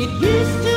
It used to